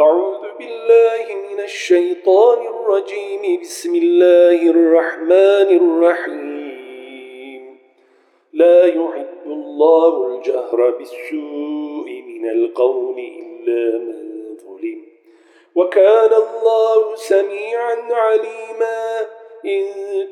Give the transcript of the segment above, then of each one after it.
أعوذ بالله من الشيطان الرجيم. بسم الله الرحمن الرحيم. لا يحب الله الجهر بالسوء من القول إلا من ظلم. وكان الله سميعا عليما. إن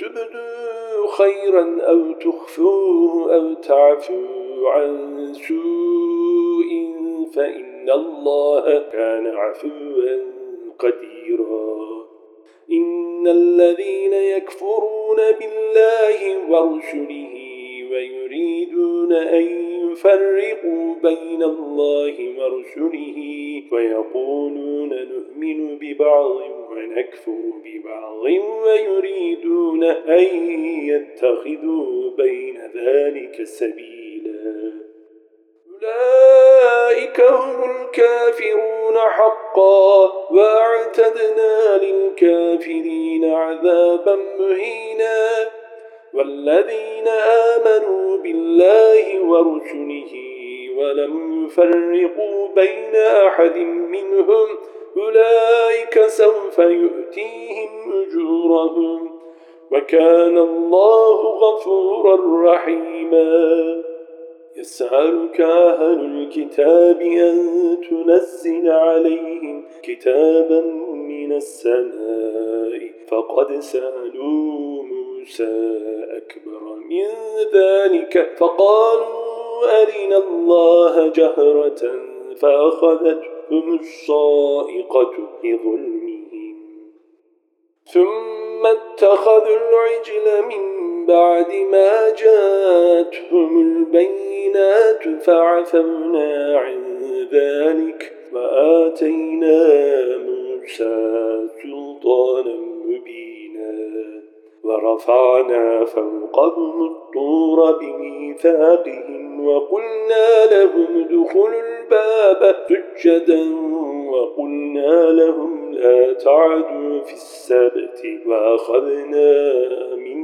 تبدوا خيرا أو تخفوه أو تعفوا عن سوء فإن الله كان عفوا قديرا. إن الذين يكفرون بالله ورسله ويريدون أن يفرقوا بين الله ورسله ويقولون نؤمن ببعض ونكفر ببعض ويريدون أن يتخذوا بين ذلك سبيلا. أولئك هم الكافرون حقا. وأعتدنا للكافرين عذابا مهينا. والذين آمنوا بالله ورسله ولم يفرقوا بين أحد منهم أولئك سوف يؤتيهم أجورهم. وكان الله غفورا رحيما. يسألك أهل الكتاب أن تنزل عليهم كتابا من السماء. فقد سألوا موسى أكبر من ذلك. فقالوا أرنا الله جهرة فأخذتهم الصائقة بظلمهم. ثم اتخذوا العجل من بعد ما جاءتهم البينات فعفونا عن ذلك وآتينا موسى سلطانا مبينا ورفعنا فوقهم الطور بميثاقهم وقلنا لهم ادخلوا الباب سجدا وقلنا لهم لا تعدوا في السبت وأخذنا منهم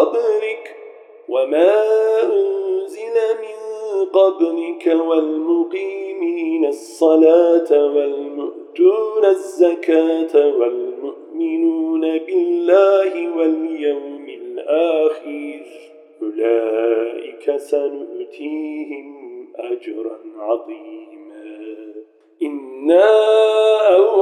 قبلك وما أنزل من قبلك والمقيمين الصلاة والمؤتون الزكاة والمؤمنون بالله واليوم الآخر. أولئك سنؤتيهم أجرا عظيما. إنا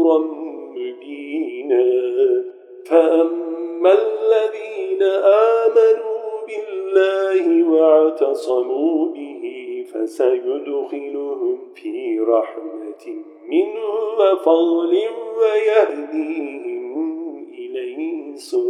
نورا مبينا. فأما الذين آمنوا بالله اعتصموا به فسيدخلهم في رحمة منه وفضل ويهديهم إليه صراطا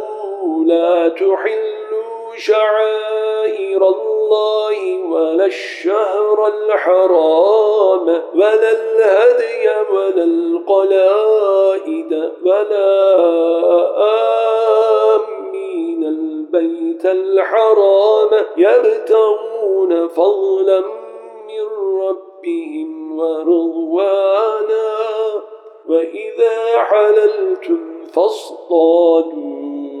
لا تحلوا شعائر الله ولا الشهر الحرام ولا الهدي ولا القلائد ولا آمين البيت الحرام يبتغون فضلا من ربهم ورضوانا وإذا حللتم فاصطادوا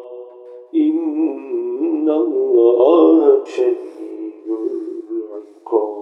إن الله شديد العقاب